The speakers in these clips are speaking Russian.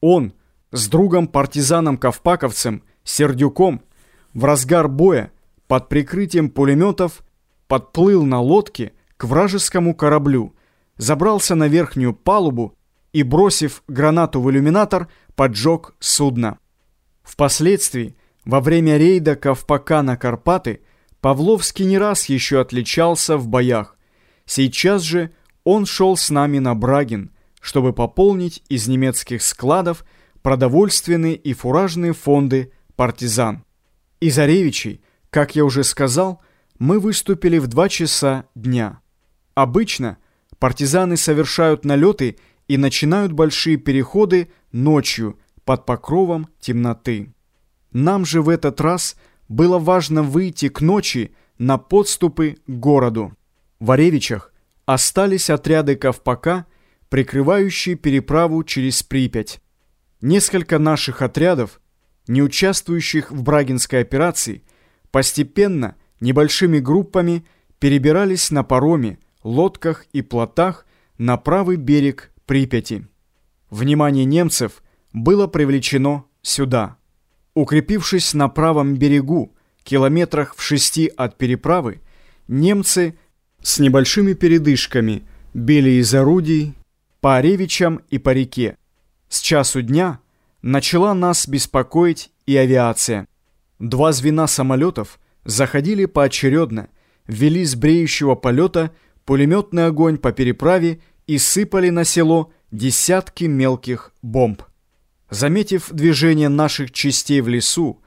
Он с другом-партизаном-ковпаковцем Сердюком в разгар боя под прикрытием пулеметов подплыл на лодке к вражескому кораблю, забрался на верхнюю палубу и, бросив гранату в иллюминатор, поджег судно. Впоследствии, во время рейда Ковпака на Карпаты, Павловский не раз еще отличался в боях. Сейчас же он шел с нами на Брагин, чтобы пополнить из немецких складов продовольственные и фуражные фонды партизан. Из Оревичей, как я уже сказал, мы выступили в 2 часа дня. Обычно партизаны совершают налеты и начинают большие переходы ночью под покровом темноты. Нам же в этот раз было важно выйти к ночи на подступы к городу. В Оревичах остались отряды Ковпака, прикрывающие переправу через Припять. Несколько наших отрядов, не участвующих в Брагинской операции, постепенно, небольшими группами перебирались на пароме, лодках и плотах на правый берег Припяти. Внимание немцев было привлечено сюда. Укрепившись на правом берегу, километрах в шести от переправы, немцы с небольшими передышками били из орудий по Оревичам и по реке. С часу дня начала нас беспокоить и авиация. Два звена самолетов заходили поочередно, ввели с бреющего полета пулеметный огонь по переправе и сыпали на село десятки мелких бомб. Заметив движение наших частей в лесу,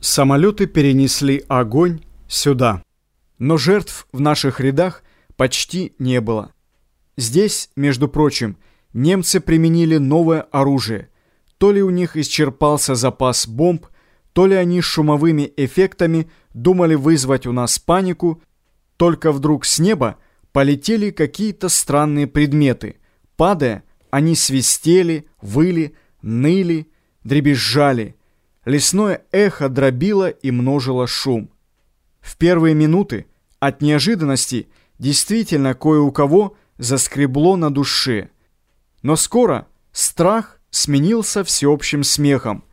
самолеты перенесли огонь сюда. Но жертв в наших рядах почти не было. Здесь, между прочим, немцы применили новое оружие. То ли у них исчерпался запас бомб, то ли они шумовыми эффектами думали вызвать у нас панику, только вдруг с неба полетели какие-то странные предметы. Падая, они свистели, выли, ныли, дребезжали. Лесное эхо дробило и множило шум. В первые минуты от неожиданности действительно кое у кого заскребло на душе – но скоро страх сменился всеобщим смехом.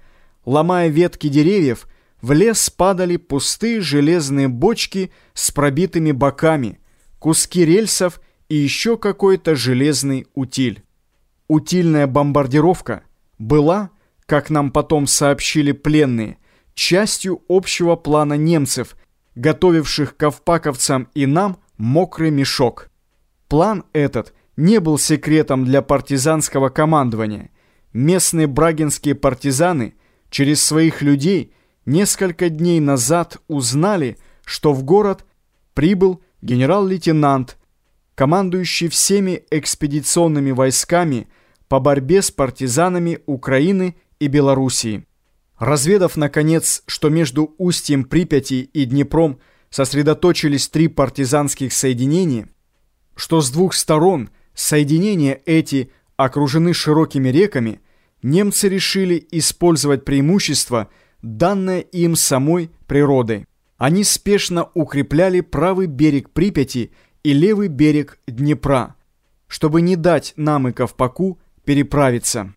Ломая ветки деревьев, в лес падали пустые железные бочки с пробитыми боками, куски рельсов и еще какой-то железный утиль. Утильная бомбардировка была, как нам потом сообщили пленные, частью общего плана немцев, готовивших ковпаковцам и нам мокрый мешок. План этот – не был секретом для партизанского командования. Местные брагинские партизаны через своих людей несколько дней назад узнали, что в город прибыл генерал-лейтенант, командующий всеми экспедиционными войсками по борьбе с партизанами Украины и Белоруссии. Разведав, наконец, что между устьем Припяти и Днепром сосредоточились три партизанских соединения, что с двух сторон – Соединения эти окружены широкими реками, немцы решили использовать преимущество, данное им самой природой. Они спешно укрепляли правый берег Припяти и левый берег Днепра, чтобы не дать нам и Ковпаку переправиться.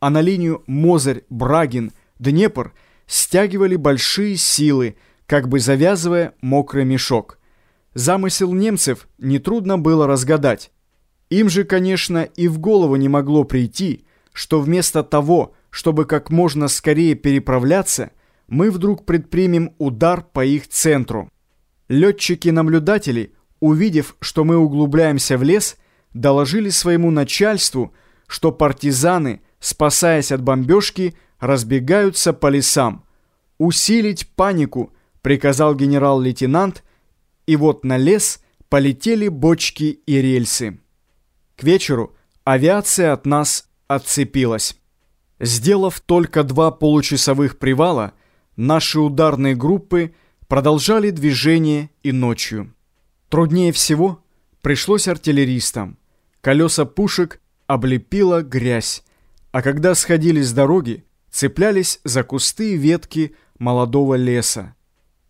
А на линию Мозырь-Брагин-Днепр стягивали большие силы, как бы завязывая мокрый мешок. Замысел немцев нетрудно было разгадать. Им же, конечно, и в голову не могло прийти, что вместо того, чтобы как можно скорее переправляться, мы вдруг предпримем удар по их центру. Летчики-наблюдатели, увидев, что мы углубляемся в лес, доложили своему начальству, что партизаны, спасаясь от бомбежки, разбегаются по лесам. «Усилить панику», — приказал генерал-лейтенант, и вот на лес полетели бочки и рельсы. К вечеру авиация от нас отцепилась. Сделав только два получасовых привала, наши ударные группы продолжали движение и ночью. Труднее всего пришлось артиллеристам. Колеса пушек облепила грязь, а когда сходили с дороги, цеплялись за кусты и ветки молодого леса.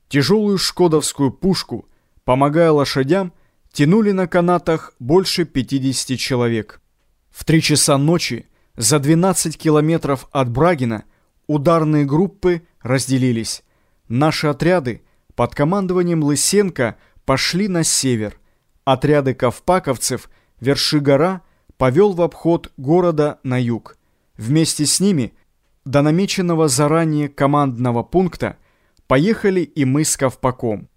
Тяжелую шкодовскую пушку, помогая лошадям, тянули на канатах больше 50 человек. В три часа ночи За 12 километров от Брагина ударные группы разделились. Наши отряды под командованием Лысенко пошли на север. Отряды ковпаковцев Верши-гора повел в обход города на юг. Вместе с ними до намеченного заранее командного пункта поехали и мы с Ковпаком.